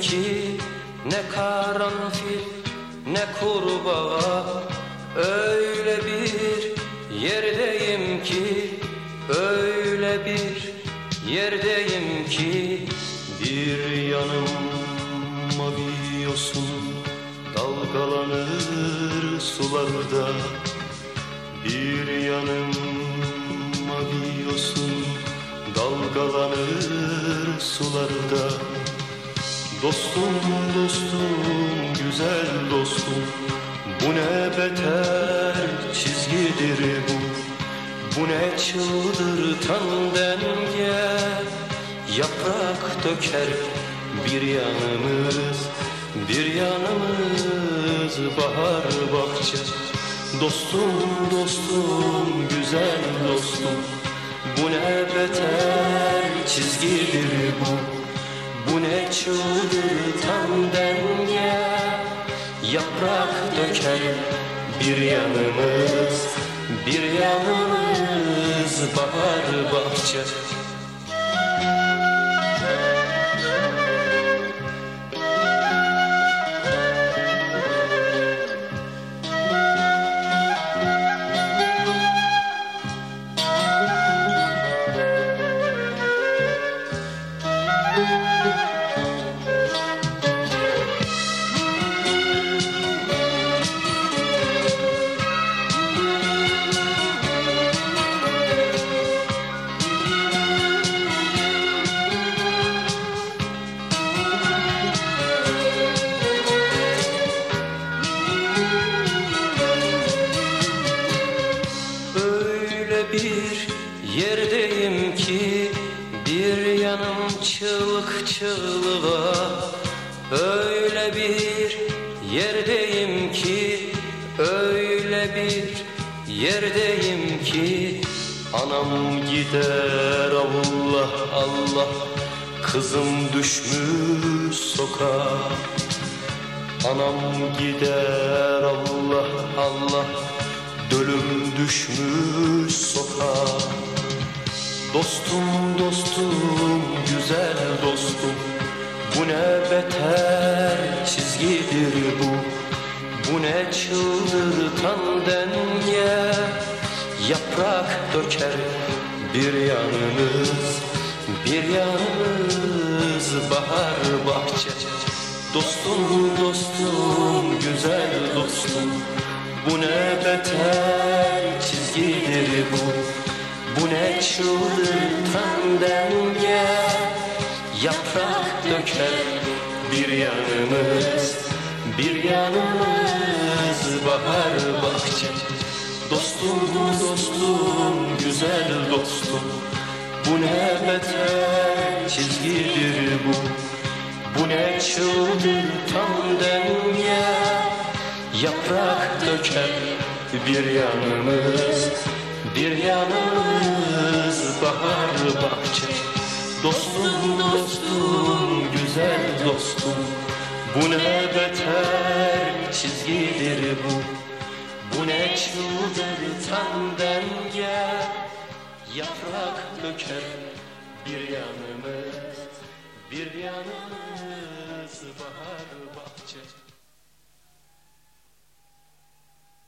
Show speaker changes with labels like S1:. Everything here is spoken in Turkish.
S1: ki ne karanfil ne kurbağa. Öyle bir yerdeyim ki öyle bir yerdeyim ki. Bir yanım mavi yosun dalgalanır sularda. Bir yanım mavi yosun dalgalanır sularda Dostum dostum güzel dostum. Bu ne beter çizgidir bu. Bu ne çıldırtan denge. Yaprak döker bir yanımız Bir yanımız bahar bahçe. Dostum dostum güzel dostum. Bu ne beter çizgidir bu çıldırtan denge Yaprak döker bir yanımız Bir yanımız bahar bahçe çığlığa Öyle bir yerdeyim ki öyle bir yerdeyim ki. Anam gider Allah Allah Kızım düşmüş sokağa. Anam gider Allah Allah Dölüm düşmüş sokağa Dostum dostum güzel dostum. Bu ne beter çizgidir bu. Bu ne çıldırtan denge. Yaprak döker bir yanımız Bir yanımız bahar bahçe. Dostum dostum güzel dostum. Bu ne beter çizgidir bu Bu ne çıldırtan denge Yaprak döker bir yanımız Bir yanımız bahar bahçe. Dostum dostum güzel dostum Bu ne beter çizgidir bu. Bu ne çıldırtan denge Yaprak döker bir yanımız Bir yanımız bahar bahçe. Dostum dostum güzel dostum. Bu ne beter çizgidir bu. Bu ne çıldırtan denge. Yaprak döker bir yanımız. Bir yanımız bahar bahçe